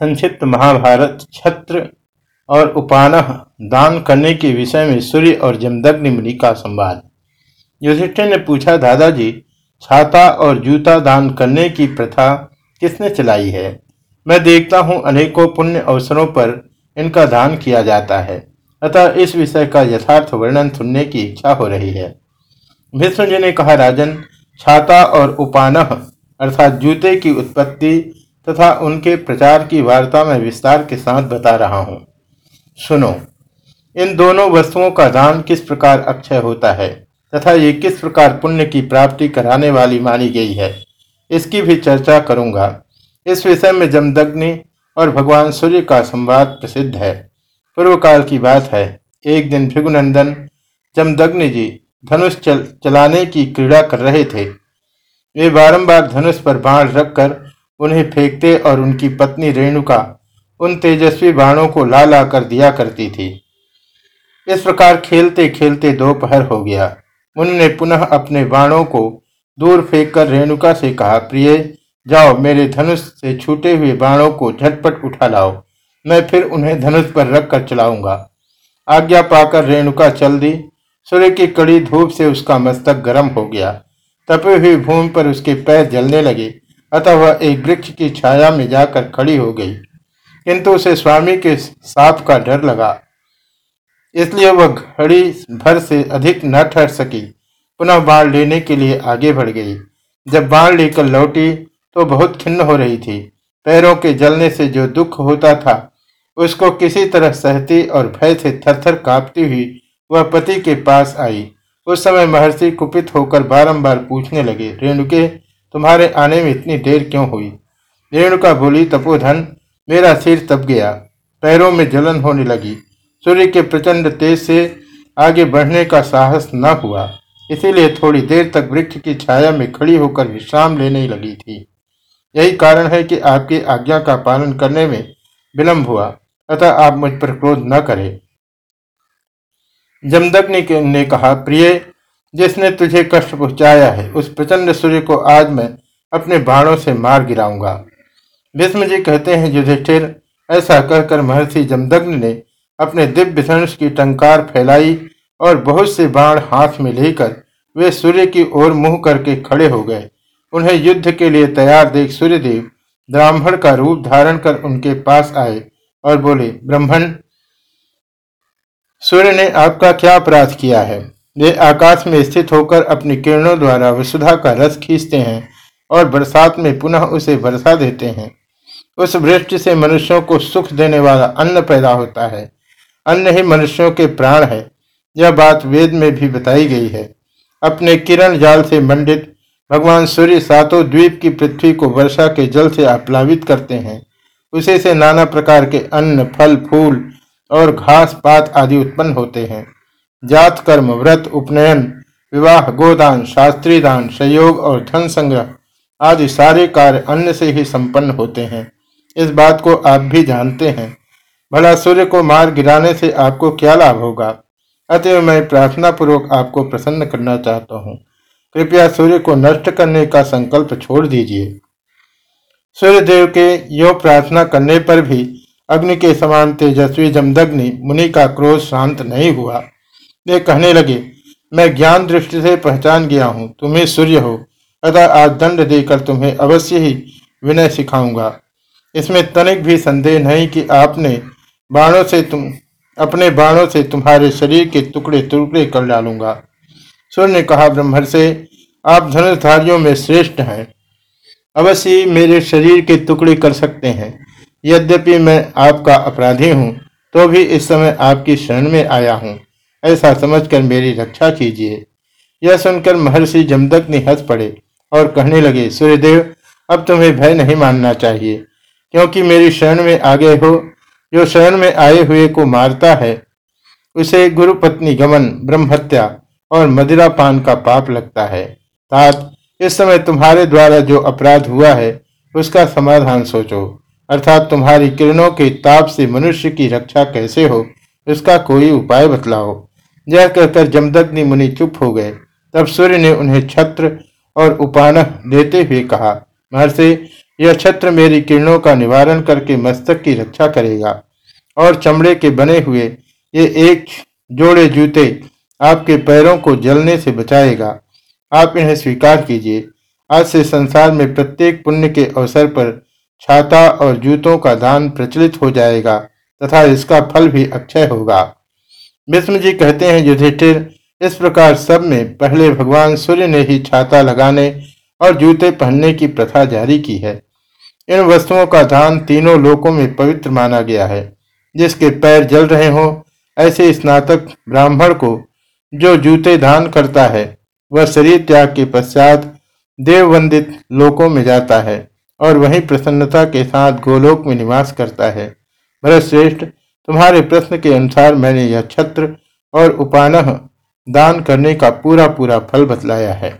संक्षिप्त महाभारत, छत्र और उपानह दान करने के विषय में सूर्य और जमदग्नि मुनि का संवाद। युधिष्ठिर ने पूछा, दादाजी, छाता और जूता दान करने की प्रथा किसने चलाई है? मैं देखता हूँ अनेकों पुण्य अवसरों पर इनका दान किया जाता है। अतः इस विषय का यथार्थ वर्णन सुनने की इच्छा हो रही है। भीष्म जी ने कहा, राजन, छाता और उपानह अर्थात जूते की उत्पत्ति तथा उनके प्रचार की वार्ता में विस्तार के साथ बता रहा हूँ। सुनो इन दोनों वस्तुओं का दान किस प्रकार अक्षय होता है तथा ये किस प्रकार पुण्य की प्राप्ति कराने वाली मानी गई है इसकी भी चर्चा करूँगा। इस विषय में जमदग्नि और भगवान सूर्य का संवाद प्रसिद्ध है। पूर्व काल की बात है। एक दिन भृगुनंदन जमदग्नि जी धनुष चल, चलाने की क्रीड़ा कर रहे थे। वे बारंबार धनुष पर बाढ़ रखकर उन्हें फेंकते और उनकी पत्नी रेणुका उन तेजस्वी बाणों को ला ला कर दिया करती थी। इस प्रकार खेलते खेलते दोपहर हो गया। उन्होंने पुनः अपने बाणों को दूर फेंककर रेणुका से कहा, प्रिय, जाओ, मेरे धनुष से छूटे हुए बाणों को झटपट उठा लाओ। मैं फिर उन्हें धनुष पर रखकर चलाऊँगा। आज्ञा पाकर रेणुका चल दी। सूर्य की कड़ी धूप से उसका मस्तक गर्म हो गया। तपे हुई भूमि पर उसके पैर जलने लगे। अतः वह एक वृक्ष की छाया में जाकर खड़ी हो गई। किंतु उसे स्वामी के साप का डर लगा। इसलिए वह घड़ी भर से अधिक न ठहर सकी। पुनः बाण लेने के लिए आगे बढ़ गई। जब बाढ़ लेकर लौटी तो बहुत खिन्न हो रही थी। पैरों के जलने से जो दुख होता था, उसको किसी तरह सहती और भय से थरथर कांपती हुई वह पति के पास आई। उस समय महर्षि कुपित होकर बारंबार पूछने लगे, रेणुके तुम्हारे आने में इतनी देर क्यों हुई? रेणुका बोली तपोधन मेरा सिर तप गया। पैरों में जलन होने लगी। सूर्य के प्रचंड तेज से आगे बढ़ने का साहस न हुआ। इसीलिए थोड़ी देर तक वृक्ष की छाया में खड़ी होकर विश्राम लेने लगी थी। यही कारण है कि आपकी आज्ञा का पालन करने में विलंब हुआ। अतः आप मुझ पर क्रोध न करें। जमदग्नि ने कहा, प्रिय जिसने तुझे कष्ट पहुँचाया है, उस प्रचंड सूर्य को आज मैं अपने बाणों से मार गिराऊँगा। भीष्म जी कहते हैं, युधिष्ठिर, ऐसा कहकर महर्षि जमदग्न ने अपने दिव्य धनुष की टंकार फैलाई और बहुत से बाण हाथ में लेकर वे सूर्य की ओर मुँह करके खड़े हो गए। उन्हें युद्ध के लिए तैयार देख सूर्यदेव ब्राह्मण का रूप धारण कर उनके पास आए और बोले, ब्राह्मण, सूर्य ने आपका क्या अपराध किया है? वे आकाश में स्थित होकर अपनी किरणों द्वारा वसुधा का रस खींचते हैं और बरसात में पुनः उसे बरसा देते हैं। उस वृष्टि से मनुष्यों को सुख देने वाला अन्न पैदा होता है। अन्न ही मनुष्यों के प्राण है। यह बात वेद में भी बताई गई है। अपने किरण जाल से मंडित भगवान सूर्य सातों द्वीप की पृथ्वी को वर्षा के जल से आप्लावित करते हैं। उसी से नाना प्रकार के अन्न, फल, फूल और घास, पात आदि उत्पन्न होते हैं। जात कर्म व्रत, उपनयन, विवाह, गोदान, शास्त्री दान, संयोग और धन संग्रह आदि सारे कार्य अन्न से ही संपन्न होते हैं। इस बात को आप भी जानते हैं। भला सूर्य को मार गिराने से आपको क्या लाभ होगा? अतः मैं प्रार्थना पूर्वक आपको प्रसन्न करना चाहता हूँ। कृपया सूर्य को नष्ट करने का संकल्प छोड़ दीजिए। सूर्य देव के यो प्रार्थना करने पर भी अग्नि के समान तेजस्वी जमदग्नि मुनि का क्रोध शांत नहीं हुआ। वे कहने लगे, मैं ज्ञान दृष्टि से पहचान गया हूँ, तुम्हें सूर्य हो। अतः आज दंड देकर तुम्हें अवश्य ही विनय सिखाऊँगा। इसमें तनिक भी संदेह नहीं कि आपने बाणों से तुम, अपने बाणों से तुम्हारे शरीर के टुकड़े टुकड़े कर डालूँगा। सूर्य ने कहा ब्रह्मर से आप धनुषधारियों में श्रेष्ठ हैं। अवश्य मेरे शरीर के टुकड़े कर सकते हैं। यद्यपि मैं आपका अपराधी हूँ तो भी इस समय आपकी शरण में आया हूँ। ऐसा समझकर मेरी रक्षा कीजिए। यह सुनकर महर्षि जमदक ने हंस पड़े और कहने लगे, सूर्यदेव, अब तुम्हें भय नहीं मानना चाहिए, क्योंकि मेरी शरण में आ गए हो, जो शरण में आए हुए को मारता है, उसे गुरु पत्नी गमन ब्रह्मत्या और मदिरा पान का पाप लगता है। तात इस समय तुम्हारे द्वारा जो अपराध हुआ है, उसका समाधान सोचो। अर्थात तुम्हारी किरणों के ताप से मनुष्य की रक्षा कैसे हो? इसका कोई उपाय बतलाओ? यह कहकर जमदग्नि मुनि चुप हो गए। तब सूर्य ने उन्हें छत्र और उपान देते हुए कहा, महर्षि, यह छत्र मेरी किरणों का निवारण करके मस्तक की रक्षा करेगा और चमड़े के बने हुए ये एक जोड़े जूते आपके पैरों को जलने से बचाएगा। आप इन्हें स्वीकार कीजिए। आज से संसार में प्रत्येक पुण्य के अवसर पर छाता और जूतों का दान प्रचलित हो जाएगा। तथा इसका फल भी अक्षय होगा। विष्णु जी कहते हैं, युधिष्ठिर, इस प्रकार सब में पहले भगवान सूर्य ने ही छाता लगाने और जूते पहनने की प्रथा जारी की है। इन वस्तुओं का दान तीनों लोकों में पवित्र माना गया है। जिसके पैर जल रहे हों, ऐसे स्नातक ब्राह्मण को जो जूते दान करता है, वह शरीर त्याग के पश्चात देववंदित लोकों में जाता है और वहीं प्रसन्नता के साथ गोलोक में निवास करता है। भरत श्रेष्ठ, तुम्हारे प्रश्न के अनुसार मैंने यह छत्र और उपान दान करने का पूरा पूरा फल बतलाया है।